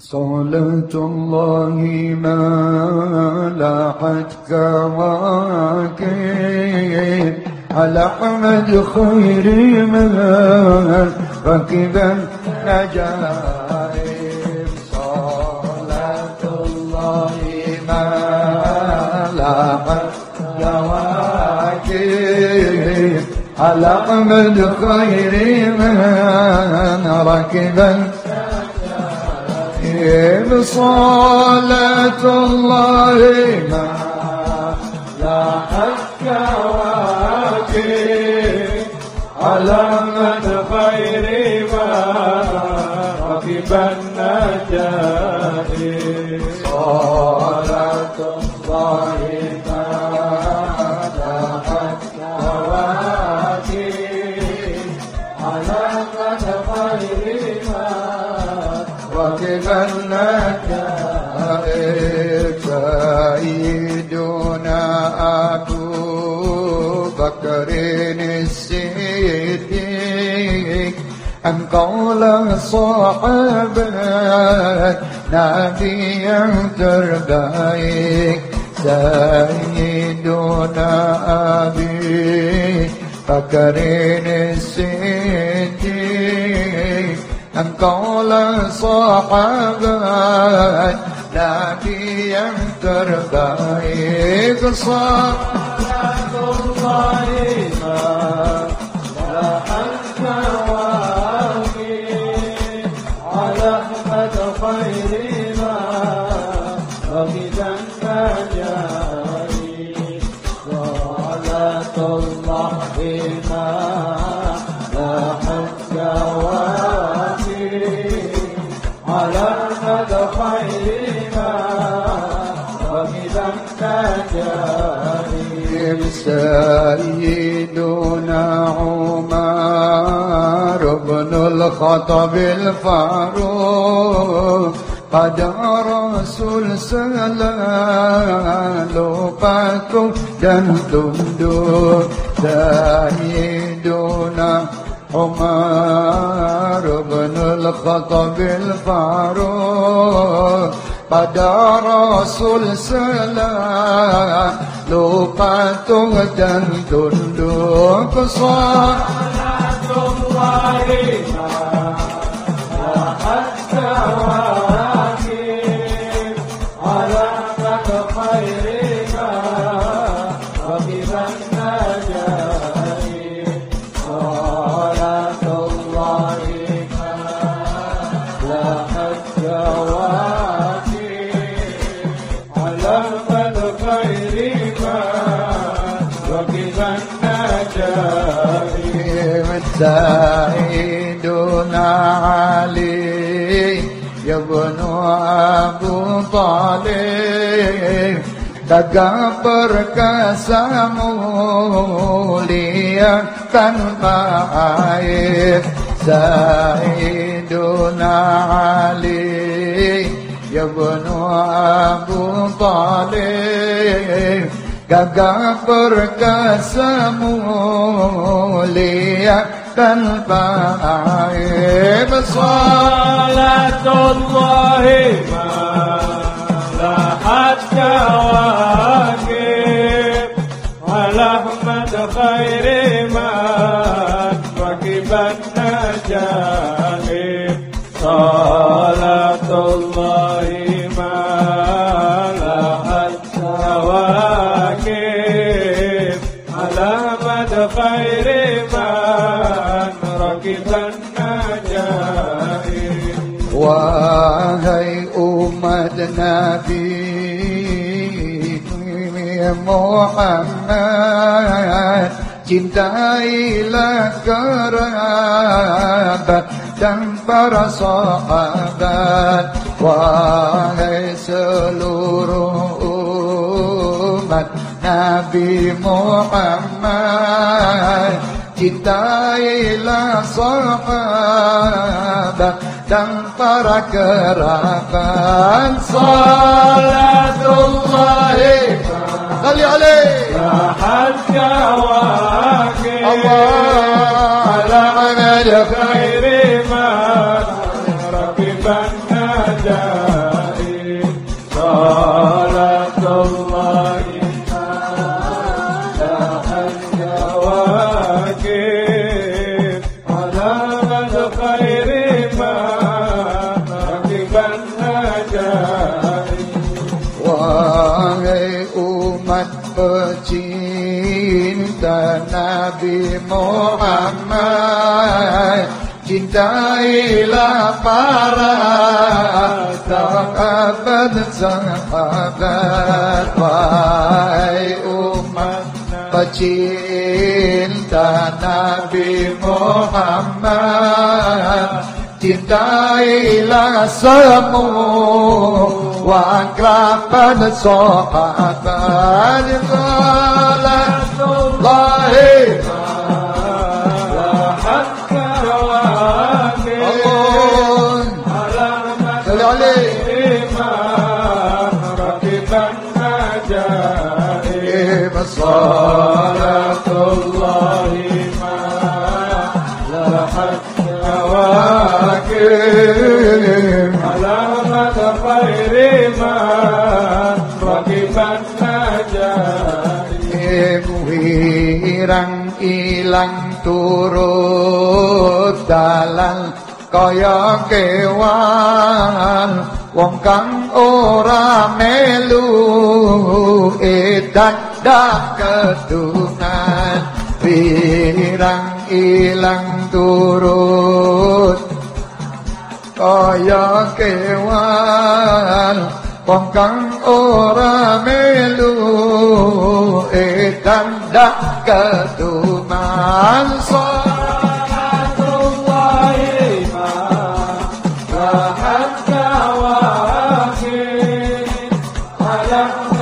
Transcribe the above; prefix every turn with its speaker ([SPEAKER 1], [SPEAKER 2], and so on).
[SPEAKER 1] صلاة الله ما لاحت كواكب على أحمد خير من ركب النجائب. صلاة الله ما لاحت كواكب على أحمد خير من ركب النجائب صلاة الله ما لاحت كواكب
[SPEAKER 2] على من خير ما ركب النجائب
[SPEAKER 1] صلاة الله ما لاحت كواكب على من خير ما ركب النجائب سيدنا أبو بكر الصديق أن قول صاحب نبيا تربيك سيدنا أبي بكر الصديق أن قول صاحب نبيا تربيك صلاة
[SPEAKER 2] الله النجائب
[SPEAKER 1] سيدنا عمر بن الخطب الفاروق قد رسول سلالوبكم dan tunduk سيدنا عمر بن الخطب الفاروق. pada Rasul salam lupa tung dan tunduk
[SPEAKER 2] salatullah wa salam wa
[SPEAKER 1] سيدنا علي يا ابن أبو طالب Dagang perkasa mulia tanpa aib Sayyiduna Ali Ya bunu Abu Talib Gagah perkasa mulia tanpa aib
[SPEAKER 2] صلاة الله ما لاحت كواكب على أحمد خير ما ركب النجائب صلاة الله
[SPEAKER 1] Wahai umat Nabi Muhammad Cintailah kerabat dan para sahabat. Wahai seluruh umat Nabi Muhammad Cintailah sahabat dan para kerabat Salatullahi Salli alaih
[SPEAKER 2] لاحت كواكب
[SPEAKER 1] Allah
[SPEAKER 2] على
[SPEAKER 1] Ahmad
[SPEAKER 2] خير
[SPEAKER 1] Nabi Muhammad Cintailah para sahabat sahabat Wahai umat pecinta Nabi Muhammad Cintailah semua kerabat sahabat
[SPEAKER 2] صلاة الله ما لحت كواكب على مدى خير ما ركب النجائب
[SPEAKER 1] Hirang ilang turut dalan kaya kewan wong kang ora melu edan dan dah ketungan pirang ilang turut. Kaya kewan pongkang ora melu. Edan dah ketungan Yeah.